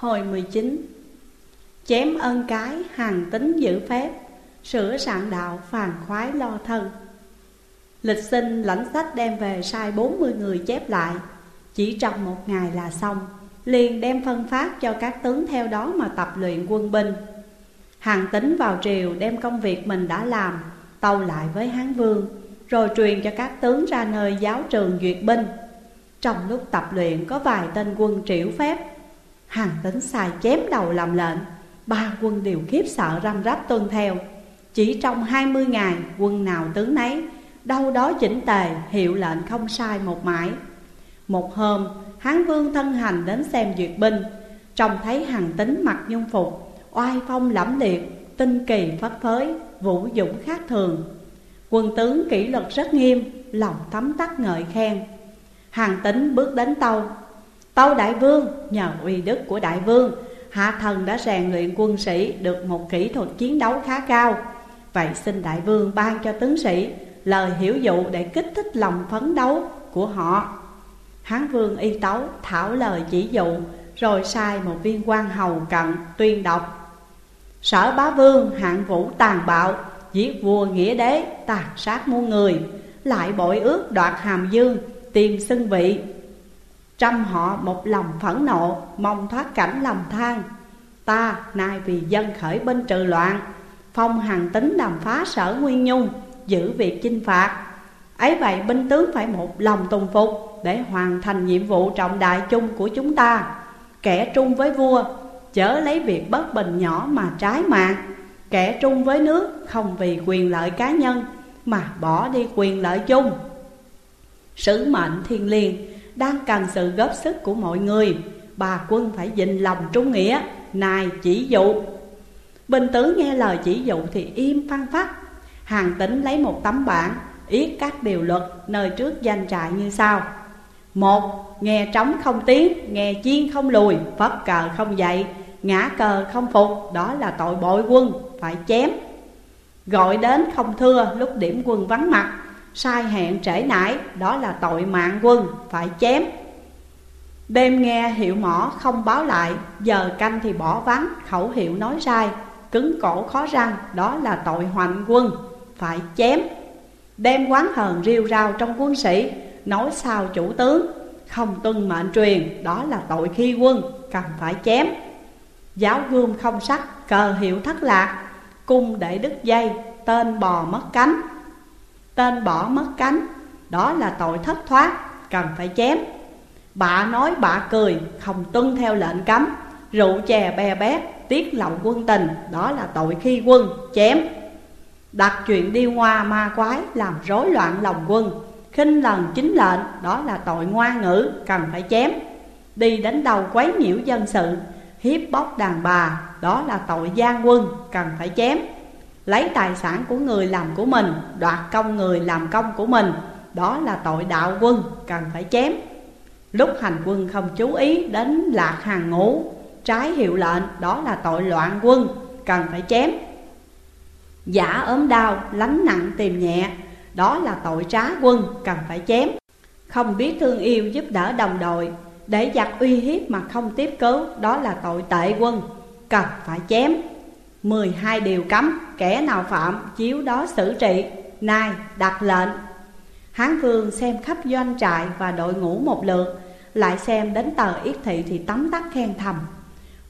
Hồi 19 Chém ân cái hàng tính giữ phép, Sửa sạn đạo phàn khoái lo thân. Lịch sinh lãnh sách đem về sai 40 người chép lại, Chỉ trong một ngày là xong, Liền đem phân phát cho các tướng theo đó mà tập luyện quân binh. Hàng tính vào triều đem công việc mình đã làm, Tâu lại với Hán Vương, Rồi truyền cho các tướng ra nơi giáo trường duyệt binh. Trong lúc tập luyện có vài tên quân triểu phép Hàng tính xài chém đầu làm lệnh. Ba quân đều khiếp sợ răm rắp tuân theo. Chỉ trong hai mươi ngày, quân nào tướng nấy, Đâu đó chỉnh tề, hiệu lệnh không sai một mãi. Một hôm, Hán vương thân hành đến xem duyệt binh. Trông thấy hàng tính mặc nhung phục, Oai phong lẫm liệt, Tinh kỳ phất phới, Vũ dũng khác thường. Quân tướng kỷ luật rất nghiêm, Lòng thấm tắc ngợi khen. Hàng tính bước đến tâu Tâu đại vương, nhờ uy đức của đại vương. Hạ thần đã rèn luyện quân sĩ được một kỹ thuật chiến đấu khá cao. Vậy xin đại vương ban cho tướng sĩ lời hiểu dụ để kích thích lòng phấn đấu của họ. Hán vương y tấu thảo lời chỉ dụ, Rồi sai một viên quan hầu cận tuyên đọc. Sở bá vương hạng vũ tàn bạo, Giết vua nghĩa đế, tàn sát muôn người. Lại bội ước đoạt hàm dương tìm xưng vị. Trăm họ một lòng phẫn nộ, Mong thoát cảnh lầm than. Ta nay vì dân khởi binh trừ loạn, Phong hằng tính làm phá sở nguyên nhung, Giữ việc chinh phạt. Ấy vậy binh tướng phải một lòng tùng phục Để hoàn thành nhiệm vụ trọng đại chung của chúng ta. Kẻ trung với vua, Chớ lấy việc bất bình nhỏ mà trái mạng. Kẻ trung với nước, không vì quyền lợi cá nhân, Mà bỏ đi quyền lợi chung. Sứ mệnh thiên liêng đang cần sự góp sức của mọi người. Bà quân phải dình lòng trung nghĩa nài chỉ dụ. Bình tử nghe lời chỉ dụ thì im phăng phát Hàng tính lấy một tấm bảng Yết các điều luật nơi trước danh trại như sau. Một Nghe trống không tiếng, nghe chiên không lùi Phất cờ không dậy, ngã cờ không phục Đó là tội bội quân, phải chém. Gọi đến không thưa lúc điểm quân vắng mặt. Sai hẹn trễ nải, đó là tội mạng quân, phải chém. Đêm nghe hiệu mỏ không báo lại Giờ canh thì bỏ vắng, khẩu hiệu nói sai Cứng cổ khó răng, đó là tội hoành quân, phải chém. Đem quán hờn riêu rao trong quân sĩ Nói sao chủ tướng Không tuân mệnh truyền Đó là tội khi quân Cần phải chém. Giáo gươm không sắc Cờ hiệu thất lạc Cung để đứt dây Tên bò mất cánh. Tên bỏ mất cánh, Đó là tội thất thoát, Cần phải chém. Bà nói bà cười, Không tuân theo lệnh cấm. Rượu chè bè bét, Tiết lộng quân tình, Đó là tội khi quân, Chém. Đặt chuyện đi hoa ma quái, Làm rối loạn lòng quân. Khinh lần chính lệnh, Đó là tội ngoan ngữ, Cần phải chém. Đi đánh đầu quấy nhiễu dân sự, Hiếp bóc đàn bà, Đó là tội gian quân, Cần phải chém. Lấy tài sản của người làm của mình Đoạt công người làm công của mình. Đó là tội đạo quân Cần phải chém. Lúc hành quân không chú ý đến lạc hàng ngũ Trái hiệu lệnh Đó là tội loạn quân Cần phải chém. Giả ốm đau, lánh nặng tìm nhẹ Đó là tội trá quân, cần phải chém. Không biết thương yêu giúp đỡ đồng đội Để giặc uy hiếp mà không tiếp cứu Đó là tội tệ quân, cần phải chém. 12 điều cấm, kẻ nào phạm chiếu đó xử trị. Nay đặt lệnh. Hán vương xem khắp doanh trại và đội ngũ một lượt Lại xem đến tờ yết thị thì tấm tắc khen thầm.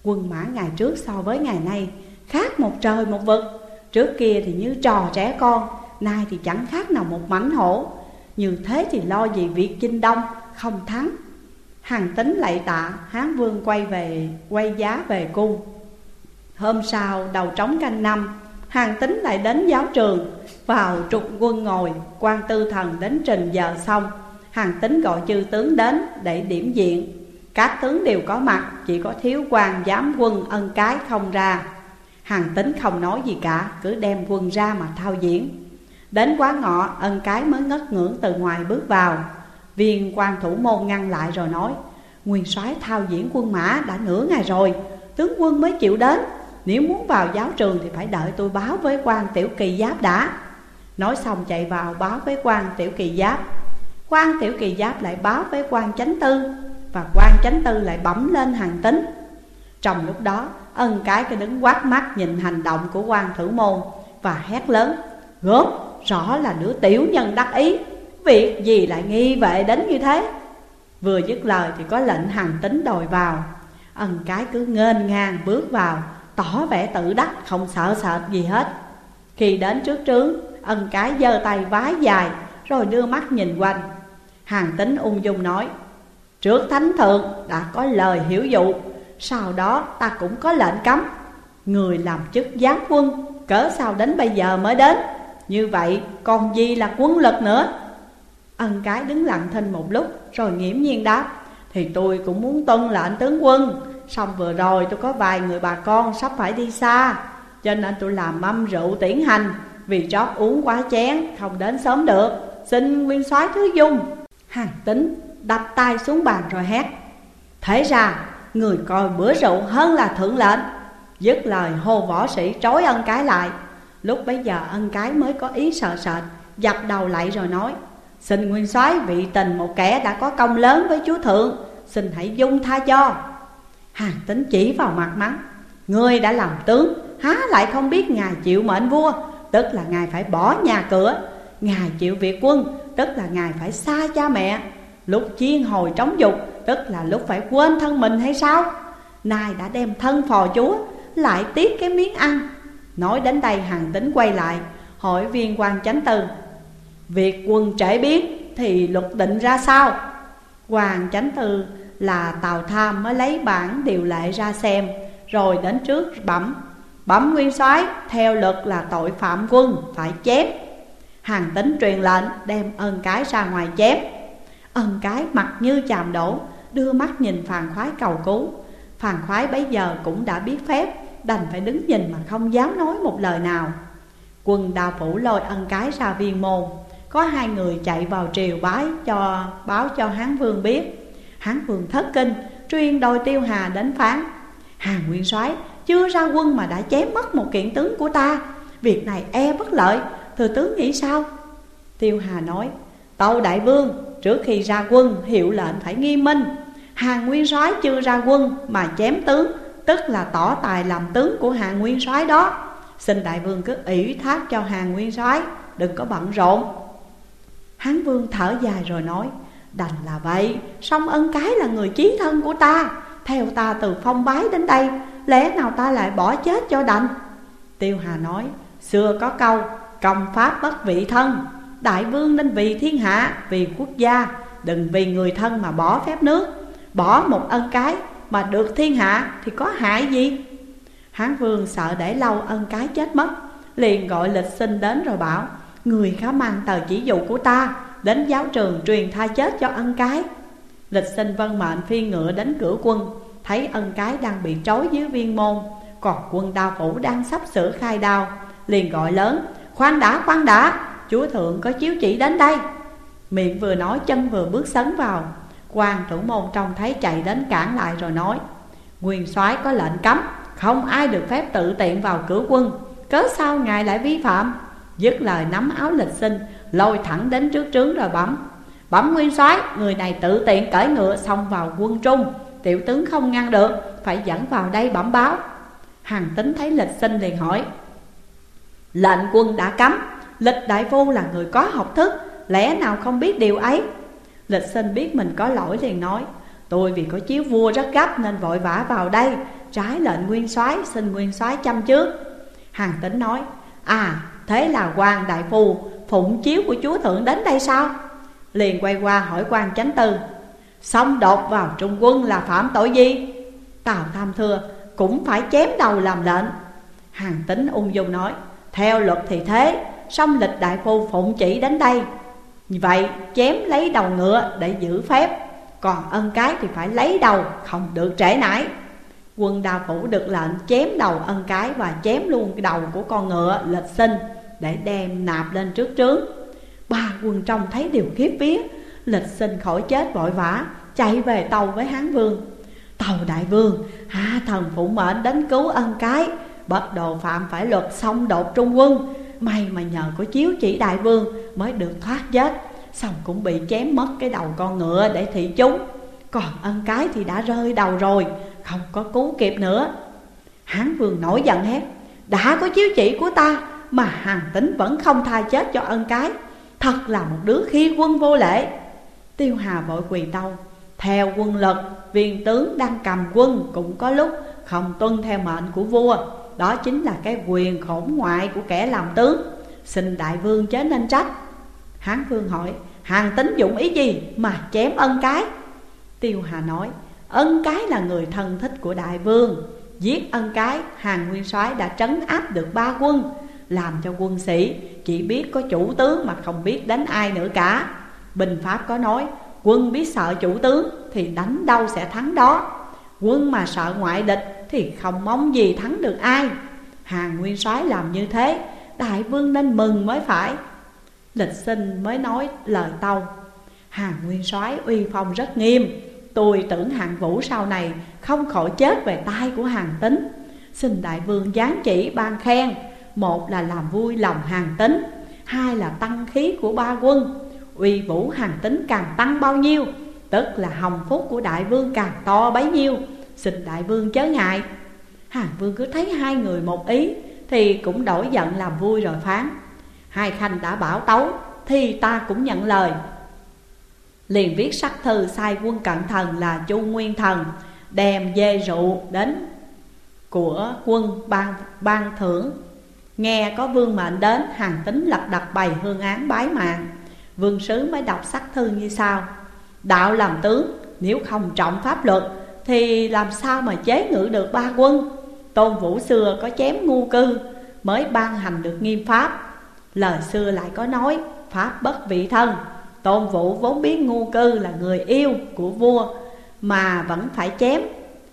Quân mã ngày trước so với ngày nay Khác một trời một vực. Trước kia thì như trò trẻ con Nay thì chẳng khác nào một mảnh hổ. Như thế thì lo gì việc chinh đông Không thắng. Hàng tính lạy tạ Hán vương quay về Quay giá về cung. Hôm sau, đầu trống canh năm, Hàng tính lại đến giáo trường, Vào trục quân ngồi, quan tư thần đến trình giờ xong. Hàng tính gọi chư tướng đến để điểm diện. Các tướng đều có mặt, Chỉ có thiếu quan giám quân ân cái không ra. Hàng tính không nói gì cả, Cứ đem quân ra mà thao diễn. Đến quá ngọ, ân cái mới ngất ngưỡng từ ngoài bước vào. Viên quan thủ môn ngăn lại rồi nói, Nguyên soái thao diễn quân mã đã nửa ngày rồi, Tướng quân mới chịu đến. Nếu muốn vào giáo trường thì phải đợi tôi báo với quan tiểu kỳ giáp đã. Nói xong chạy vào báo với quan tiểu kỳ giáp. Quan tiểu kỳ giáp lại báo với quan chánh tư, Và quan chánh tư lại bấm lên hàng tính Trong lúc đó, ân cái cái đứng quát mắt nhìn hành động của quan thử môn Và hét lớn, Gớm, rõ là đứa tiểu nhân đắc ý. Việc gì lại nghi vệ đến như thế? Vừa dứt lời thì có lệnh hàng tính đòi vào. Ân cái cứ ngên ngang bước vào Tỏ vẻ tự đắc, không sợ sệt gì hết. Khi đến trước trướng, Ân cái giơ tay vái dài, Rồi đưa mắt nhìn quanh. Hàng tính ung dung nói, Trước thánh thượng đã có lời hiểu dụ, Sau đó ta cũng có lệnh cấm. Người làm chức giám quân Cỡ sao đến bây giờ mới đến? Như vậy còn gì là quân lực nữa? Ân cái đứng lặng thinh một lúc, Rồi nghiễm nhiên đáp, Thì tôi cũng muốn tuân lệnh tướng quân Xong vừa rồi tôi có vài người bà con sắp phải đi xa, Cho nên tôi làm mâm rượu tiễn hành, Vì chót uống quá chén, không đến sớm được. Xin nguyên soái thứ dung. Hàng tính, đập tay xuống bàn rồi hét. Thế ra, người coi bữa rượu hơn là thượng lệnh. Dứt lời, hô võ sĩ trói ân cái lại. Lúc bấy giờ ân cái mới có ý sợ sệt, Dập đầu lại rồi nói, Xin nguyên soái vị tình một kẻ đã có công lớn với chúa thượng, Xin hãy dung tha cho. Hàng tính chỉ vào mặt mắng. Ngươi đã làm tướng, Há lại không biết ngài chịu mệnh vua. Tức là ngài phải bỏ nhà cửa. Ngài chịu việc quân, Tức là ngài phải xa cha mẹ. Lúc chiên hồi trống dục, Tức là lúc phải quên thân mình hay sao? Nay đã đem thân phò chúa, Lại tiếc cái miếng ăn. Nói đến đây hàng tính quay lại, Hỏi viên quan chánh tư Việc quân trễ biết Thì luật định ra sao? Hoàng chánh tư là Tào Tham mới lấy bản điều lệ ra xem, Rồi đến trước bẩm Bẩm nguyên soái, theo luật là tội phạm quân phải chém. Hàng tính truyền lệnh, đem ân cái ra ngoài chém. Ân cái mặt như chàm đổ, Đưa mắt nhìn phàn khoái cầu cứu. Phàn khoái bấy giờ cũng đã biết phép, Đành phải đứng nhìn mà không dám nói một lời nào. Quân đào phủ lôi ân cái ra viên môn, Có hai người chạy vào triều bái cho, báo cho Hán Vương biết. Hán Vương thất kinh Truyền đòi tiêu hà đến phán. Hàng nguyên soái, chưa ra quân mà đã chém mất một kiện tướng của ta. Việc này e bất lợi. Thừa tướng nghĩ sao? Tiêu Hà nói, Tâu đại vương, trước khi ra quân, hiệu lệnh phải nghiêm minh. Hàng nguyên soái chưa ra quân mà chém tướng, Tức là tỏ tài làm tướng của hàng nguyên soái đó. Xin đại vương cứ ủy thác cho hàng nguyên soái, Đừng có bận rộn. Hán vương thở dài rồi nói Đành là vậy, song ân cái là người chí thân của ta. Theo ta từ phong bái đến đây, Lẽ nào ta lại bỏ chết cho đành? Tiêu Hà nói, Xưa có câu, Công pháp bất vị thân. Đại vương nên vì thiên hạ, Vì quốc gia, Đừng vì người thân mà bỏ phép nước. Bỏ một ân cái Mà được thiên hạ Thì có hại gì? Hán vương sợ để lâu ân cái chết mất, Liền gọi lịch sinh đến rồi bảo, Người khá mang tờ chỉ dụ của ta. Đến giáo trường truyền tha chết cho ân cái. Lịch sinh vân mệnh phi ngựa đến cửa quân, Thấy ân cái đang bị trói dưới viên môn, Còn quân đao phủ đang sắp sửa khai đao, Liền gọi lớn, Khoan đã khoan đã, Chúa thượng có chiếu chỉ đến đây. Miệng vừa nói, chân vừa bước sấn vào. Quan thủ môn trông thấy chạy đến cản lại rồi nói, Nguyên soái có lệnh cấm, Không ai được phép tự tiện vào cửa quân, Cớ sao ngài lại vi phạm? Dứt lời nắm áo lịch sinh Lôi thẳng đến trước trướng rồi bấm. Bấm nguyên soái, Người này tự tiện cởi ngựa xông vào quân trung. Tiểu tướng không ngăn được, Phải dẫn vào đây bẩm báo. Hàng tính thấy lịch sinh liền hỏi, Lệnh quân đã cấm, Lịch đại phu là người có học thức, Lẽ nào không biết điều ấy? Lịch sinh biết mình có lỗi liền nói, Tôi vì có chiếu vua rất gấp Nên vội vã vào đây, Trái lệnh nguyên soái, xin nguyên soái chăm trước. Hàng tính nói À thế là quan đại phu Phụng chiếu của chúa thượng đến đây sao? Liền quay qua hỏi quan chánh tư. Xong đột vào trung quân là phạm tội gì? Tào Tham thưa, Cũng phải chém đầu làm lệnh. Hàng tính ung dung nói, Theo luật thì thế Xong lịch đại phu phụng chỉ đến đây. Vậy, chém lấy đầu ngựa để giữ phép, Còn ân cái thì phải lấy đầu, Không được trễ nải. Quân đào phủ được lệnh chém đầu ân cái Và chém luôn đầu của con ngựa, lịch sinh. Để đem nạp lên trước trướng. Ba quân trong thấy điều khiếp vía, Lịch sinh khỏi chết vội vã, Chạy về tàu với Hán Vương. Tàu đại vương Hạ thần phụ mệnh đến cứu ân cái, Bất đồ phạm phải luật xong đột trung quân. May mà nhờ có chiếu chỉ đại vương Mới được thoát chết, Xong cũng bị chém mất cái đầu con ngựa để thị chúng. Còn ân cái thì đã rơi đầu rồi, Không có cứu kịp nữa. Hán vương nổi giận hét, Đã có chiếu chỉ của ta mà hàng tính vẫn không tha chết cho ân cái. Thật là một đứa khi quân vô lễ. Tiêu Hà vội quỳ tâu. Theo quân lực Viên tướng đang cầm quân Cũng có lúc không tuân theo mệnh của vua. Đó chính là cái quyền khổn ngoại của kẻ làm tướng. Xin đại vương chớ nên trách. Hán vương hỏi Hàng tính dụng ý gì mà chém ân cái? Tiêu Hà nói, Ân cái là người thân thích của đại vương. Giết ân cái Hàng Nguyên soái đã trấn áp được ba quân. Làm cho quân sĩ. Chỉ biết có chủ tướng mà không biết đánh ai nữa cả. Bình Pháp có nói, Quân biết sợ chủ tướng thì đánh đâu sẽ thắng đó. Quân mà sợ ngoại địch thì không mong gì thắng được ai. Hàng Nguyên soái làm như thế, Đại vương nên mừng mới phải. Lịch sinh mới nói lời tâu. Hàng Nguyên soái uy phong rất nghiêm. Tôi tưởng hàng vũ sau này không khỏi chết về tay của hàng tính Xin đại vương giáng chỉ ban khen. Một là làm vui lòng hàng tính Hai là tăng khí của ba quân. Uy vũ hàng tính càng tăng bao nhiêu Tức là hồng phúc của đại vương càng to bấy nhiêu Xin đại vương chớ ngại. Hàng vương cứ thấy hai người một ý Thì cũng đổi giận làm vui rồi phán Hai khanh đã bảo tấu Thì ta cũng nhận lời. Liền viết sắc thư sai quân cận thần là Chu Nguyên Thần Đem dê rượu đến của quân ban, ban thưởng. Nghe có vương mệnh đến, hàng tính lập đặt bày hương án bái mạng. Vương sứ mới đọc sắc thư như sau. Đạo làm tướng, nếu không trọng pháp luật, Thì làm sao mà chế ngự được ba quân? Tôn Vũ xưa có chém ngu cư, Mới ban hành được nghiêm pháp. Lời xưa lại có nói, Pháp bất vị thân. Tôn Vũ vốn biết ngu cư là người yêu của vua, Mà vẫn phải chém.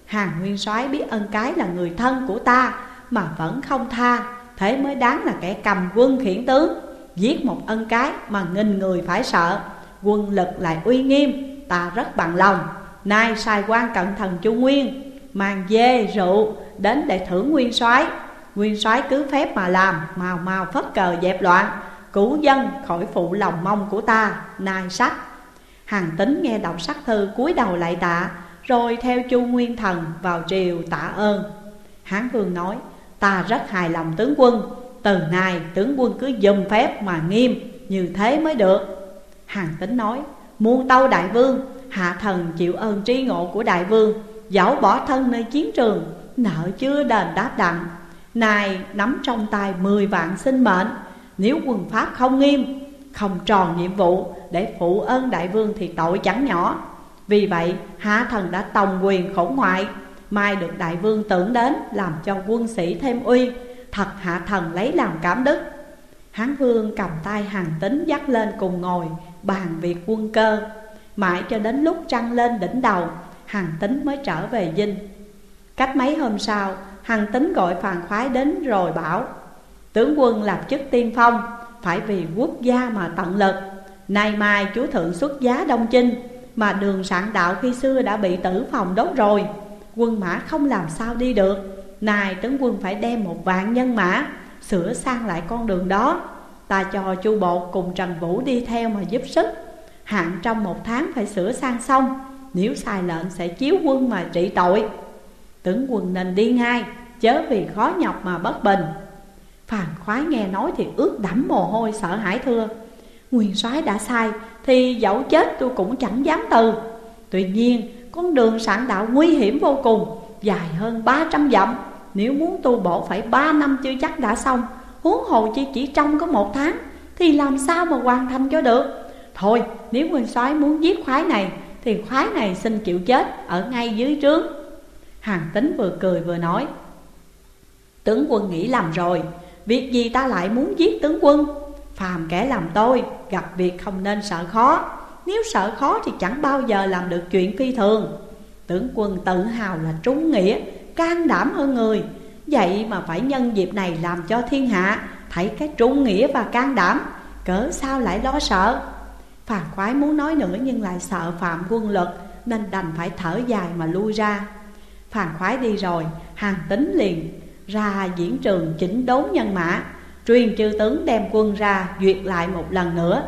Hàng Nguyên soái biết ân cái là người thân của ta, Mà vẫn không tha. Thế mới đáng là kẻ cầm quân khiển tướng Giết một ân cái mà nghìn người phải sợ. Quân lực lại uy nghiêm, Ta rất bằng lòng. Nay sai quan cận thần Chu Nguyên, Mang dê, rượu đến để thưởng nguyên soái. Nguyên soái cứ phép mà làm Màu màu phất cờ dẹp loạn, Cứu dân khỏi phụ lòng mong của ta. Nai sắc. Hàng tính nghe đọc sắc thư cúi đầu lại tạ, Rồi theo chu Nguyên Thần vào triều tạ ơn. Hán Vương nói Ta rất hài lòng tướng quân. Từ nay tướng quân cứ dùng phép mà nghiêm, Như thế mới được. Hàng tính nói, Muôn tâu đại vương, Hạ thần chịu ơn tri ngộ của đại vương Dẫu bỏ thân nơi chiến trường, Nợ chưa đền đáp đặng. Này nắm trong tay mười vạn sinh mệnh, Nếu quân pháp không nghiêm, Không tròn nhiệm vụ để phụ ơn đại vương thì tội chẳng nhỏ. Vì vậy, hạ thần đã tòng quyền khổng ngoại Mai được đại vương tưởng đến, làm cho quân sĩ thêm uy. Thật hạ thần lấy làm cảm đức. Hán vương cầm tay hàng tính dắt lên cùng ngồi, Bàn việc quân cơ. Mãi cho đến lúc trăng lên đỉnh đầu Hàng tính mới trở về dinh. Cách mấy hôm sau Hàng tính gọi phàn khoái đến rồi bảo, Tướng quân lập chức tiên phong, Phải vì quốc gia mà tận lực. Nay mai chú thượng xuất giá đông chinh, Mà đường sạn đạo khi xưa đã bị tử phòng đốt rồi. Quân mã không làm sao đi được. Này tướng quân phải đem một vạn nhân mã, Sửa sang lại con đường đó. Ta cho chu bộ cùng Trần Vũ đi theo mà giúp sức. Hạn trong một tháng phải sửa sang xong, Nếu sai lệnh sẽ chiếu quân mà trị tội. Tướng quân nên đi ngay, Chớ vì khó nhọc mà bất bình. Phàn khoái nghe nói thì ướt đẫm mồ hôi, sợ hãi thưa. Nguyên soái đã sai, Thì dẫu chết tôi cũng chẳng dám từ. Tuy nhiên con đường sạn đạo nguy hiểm vô cùng, Dài hơn 300 dặm. Nếu muốn tu bộ phải 3 năm chưa chắc đã xong. Huống hồ chỉ chỉ trong có một tháng, Thì làm sao mà hoàn thành cho được? Thôi, nếu nguyên soái muốn giết khoái này, Thì khoái này xin chịu chết ở ngay dưới trướng. Hàng tính vừa cười vừa nói, Tướng quân nghĩ làm rồi. Việc gì ta lại muốn giết tướng quân? Phàm kẻ làm tôi, Gặp việc không nên sợ khó. Nếu sợ khó thì chẳng bao giờ làm được chuyện phi thường. Tưởng quân tự hào là trúng nghĩa, Can đảm hơn người. Vậy mà phải nhân dịp này làm cho thiên hạ, Thấy cái trung nghĩa và can đảm Cỡ sao lại lo sợ? Phàn khoái muốn nói nữa nhưng lại sợ phạm quân luật, Nên đành phải thở dài mà lui ra. Phàn khoái đi rồi, Hàng tính liền. Ra diễn trường chỉnh đốn nhân mã, Truyền chư tướng đem quân ra duyệt lại một lần nữa.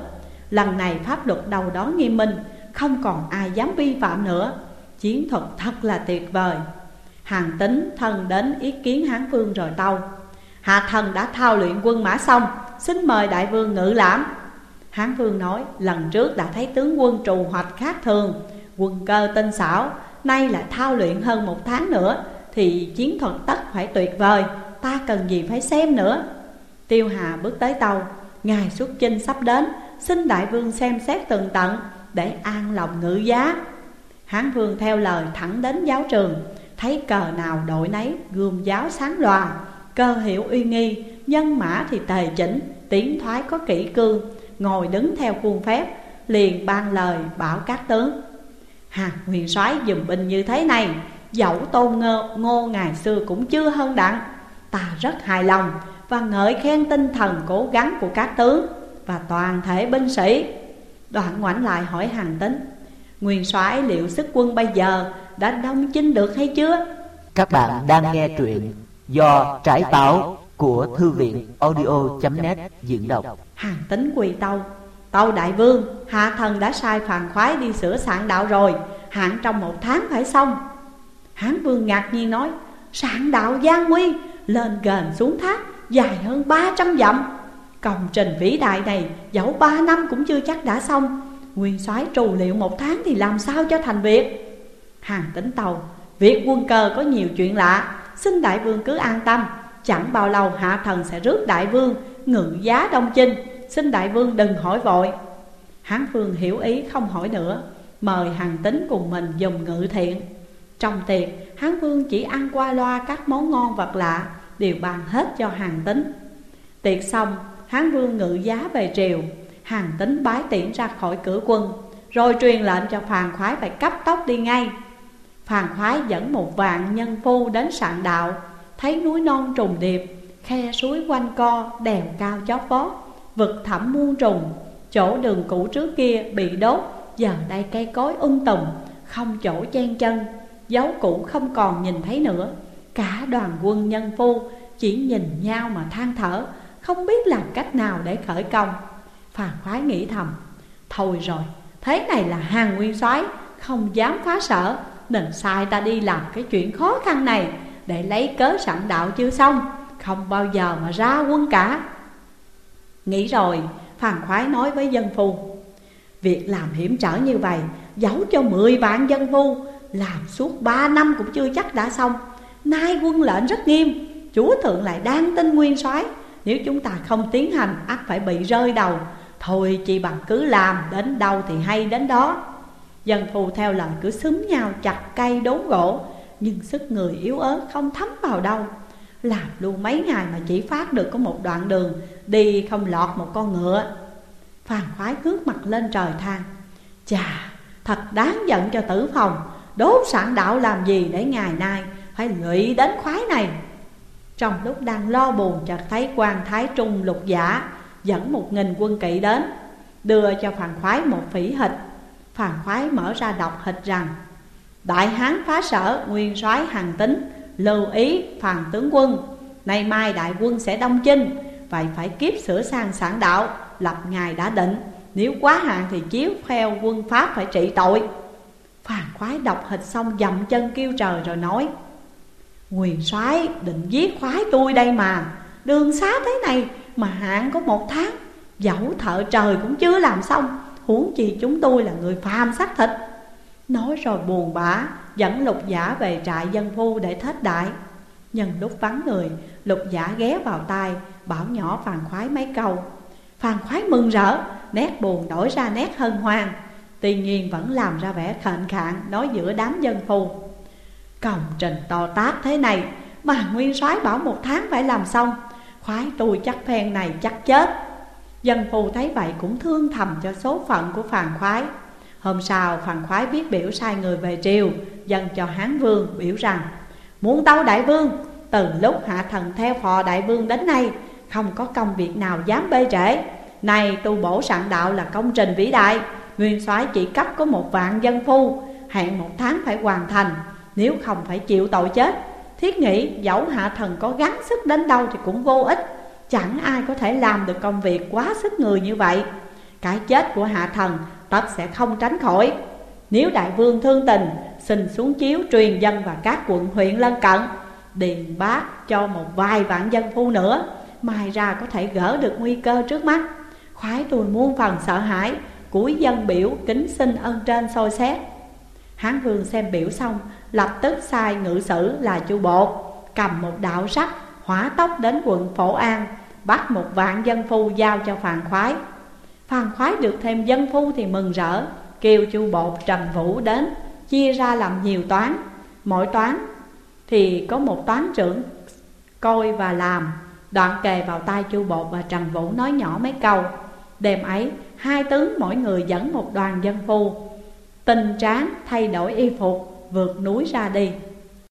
Lần này pháp luật đầu đó nghiêm minh, Không còn ai dám vi phạm nữa. Chiến thuật thật là tuyệt vời. Hàng tính thần đến ý kiến Hán Vương rồi tâu. Hạ thần đã thao luyện quân mã xong, Xin mời đại vương ngự lãm. Hán Vương nói, lần trước đã thấy tướng quân trù hoạch khác thường, Quân cơ tinh xảo, Nay lại thao luyện hơn một tháng nữa, Thì chiến thuật tất phải tuyệt vời, Ta cần gì phải xem nữa. Tiêu Hà bước tới tàu Ngài xuất chinh sắp đến Xin đại vương xem xét tường tận Để an lòng ngự giá. Hán Vương theo lời thẳng đến giáo trường Thấy cờ nào đội nấy gươm giáo sáng loà Cơ hiệu uy nghi Nhân mã thì tề chỉnh Tiến thoái có kỹ cương Ngồi đứng theo khuôn phép Liền ban lời bảo các tướng. Hà huyền soái dùm binh như thế này Dẫu tôn ngô, ngô ngày xưa cũng chưa hơn đặng. Ta rất hài lòng Và ngợi khen tinh thần cố gắng của các tướng. Và toàn thể binh sĩ. Đoạn ngoảnh lại hỏi hàng tính Nguyên soái liệu sức quân bây giờ đã đông chinh được hay chưa? Các bạn đang nghe truyện do trải táo của thư viện audio.net diễn đọc. Hàng tính quỳ tâu Tâu đại vương, hạ thần đã sai phàn khoái đi sửa soạn đạo rồi Hạn trong một tháng phải xong. Hán vương ngạc nhiên nói Soạn đạo gian nguy, lên gần xuống thác Dài hơn 300 dặm Công trình vĩ đại này, dẫu 3 năm cũng chưa chắc đã xong. Nguyên soái trù liệu một tháng thì làm sao cho thành việc? Hàng tính tàu, Việc quân cờ có nhiều chuyện lạ, Xin đại vương cứ an tâm. Chẳng bao lâu hạ thần sẽ rước đại vương, Ngự giá đông chinh. Xin đại vương đừng hỏi vội. Hán vương hiểu ý, không hỏi nữa. Mời hàng tính cùng mình dùng ngự thiện. Trong tiệc, Hán vương chỉ ăn qua loa các món ngon vật lạ, Đều bàn hết cho hàng tính Tiệc xong Hán vương ngự giá về triều Hàng tính bái tiễn ra khỏi cửa quân Rồi truyền lệnh cho phàn khoái phải cấp tốc đi ngay. Phàn khoái dẫn một vạn nhân phu đến sạn đạo Thấy núi non trùng điệp Khe suối quanh co, đèo cao chót vót Vực thẳm muôn trùng Chỗ đường cũ trước kia bị đốt Giờ đây cây cối um tùm Không chỗ chen chân Dấu cũ không còn nhìn thấy nữa. Cả đoàn quân nhân phu Chỉ nhìn nhau mà than thở không biết làm cách nào để khởi công. Phàn khoái nghĩ thầm Thôi rồi, thế này là hàng nguyên soái Không dám phá sở Nên sai ta đi làm cái chuyện khó khăn này Để lấy cớ sẵn đạo chưa xong Không bao giờ mà ra quân cả. Nghĩ rồi, Phàn khoái nói với dân phu Việc làm hiểm trở như vậy Giấu cho 10 vạn dân phu Làm suốt 3 năm cũng chưa chắc đã xong. Nay quân lệnh rất nghiêm Chúa thượng lại đang tin nguyên soái. Nếu chúng ta không tiến hành ắt phải bị rơi đầu. Thôi chị bằng cứ làm Đến đâu thì hay đến đó. Dân phù theo lời cứ xúm nhau chặt cây đốn gỗ Nhưng sức người yếu ớt không thấm vào đâu. Làm luôn mấy ngày mà chỉ phát được có một đoạn đường Đi không lọt một con ngựa. Phàn khoái cước mặt lên trời than Chà, thật đáng giận cho tử phòng. Đốt sản đạo làm gì để ngày nay Phải lụy đến khoái này? Trong lúc đang lo buồn chợt thấy quan thái trung, lục giả, Dẫn một nghìn quân kỵ đến, Đưa cho phàn khoái một phỉ hịch. Phàn khoái mở ra đọc hịch rằng, Đại hán phá sở, nguyên soái hàng tính, Lưu ý phàn tướng quân, Nay mai đại quân sẽ đông chinh, Vậy phải kiếp sửa sang sản đạo, Lập ngài đã định. Nếu quá hạn thì chiếu theo quân Pháp phải trị tội. Phàn khoái đọc hịch xong dậm chân kêu trời rồi nói Quyền soái định giết khoái tôi đây mà. Đường xá thế này mà hạn có một tháng, Dẫu thợ trời cũng chưa làm xong, Huống chi chúng tôi là người phàm xác thịt. Nói rồi buồn bã, Dẫn lục giả về trại dân phu để thết đại. Nhân lúc vắng người, Lục giả ghé vào tai, Bảo nhỏ phàn khoái mấy câu. Phàn khoái mừng rỡ, Nét buồn đổi ra nét hân hoan. Tuy nhiên vẫn làm ra vẻ khệnh khạng, Nói giữa đám dân phu. Công trình to tát thế này, Mà nguyên soái bảo một tháng phải làm xong. Khoái tôi chắc phen này chắc chết. Dân phu thấy vậy cũng thương thầm cho số phận của phàn khoái. Hôm sau, phàn khoái biết biểu sai người về triều dân cho Hán Vương biểu rằng, Muốn tâu đại vương, Từ lúc hạ thần theo phò đại vương đến nay, Không có công việc nào dám bê trễ. Này tu bổ sạn đạo là công trình vĩ đại, Nguyên soái chỉ cấp có một vạn dân phu, Hẹn một tháng phải hoàn thành. Nếu không phải chịu tội chết, Thiết nghĩ dẫu hạ thần có gắng sức đến đâu thì cũng vô ích. Chẳng ai có thể làm được công việc quá sức người như vậy. Cái chết của hạ thần tất sẽ không tránh khỏi. Nếu đại vương thương tình, Xin xuống chiếu truyền dân và các quận huyện lân cận, Điền bác cho một vài vạn dân phu nữa, Mai ra có thể gỡ được nguy cơ trước mắt. Khoái tôi muôn phần sợ hãi, Cúi dân biểu kính xin ân trên soi xét. Hán vương xem biểu xong, Lập tức sai ngự sử là chu bột, Cầm một đạo sắt, hỏa tốc đến quận Phổ An, Bắt một vạn dân phu giao cho phàn khoái. Phàn khoái được thêm dân phu thì mừng rỡ, Kêu chu bột Trần Vũ đến, Chia ra làm nhiều toán. Mỗi toán thì có một toán trưởng coi và làm. Đoạn kề vào tay chu bột và Trần Vũ nói nhỏ mấy câu. Đêm ấy, hai tướng mỗi người dẫn một đoàn dân phu. Tình tráng thay đổi y phục vượt núi ra đi.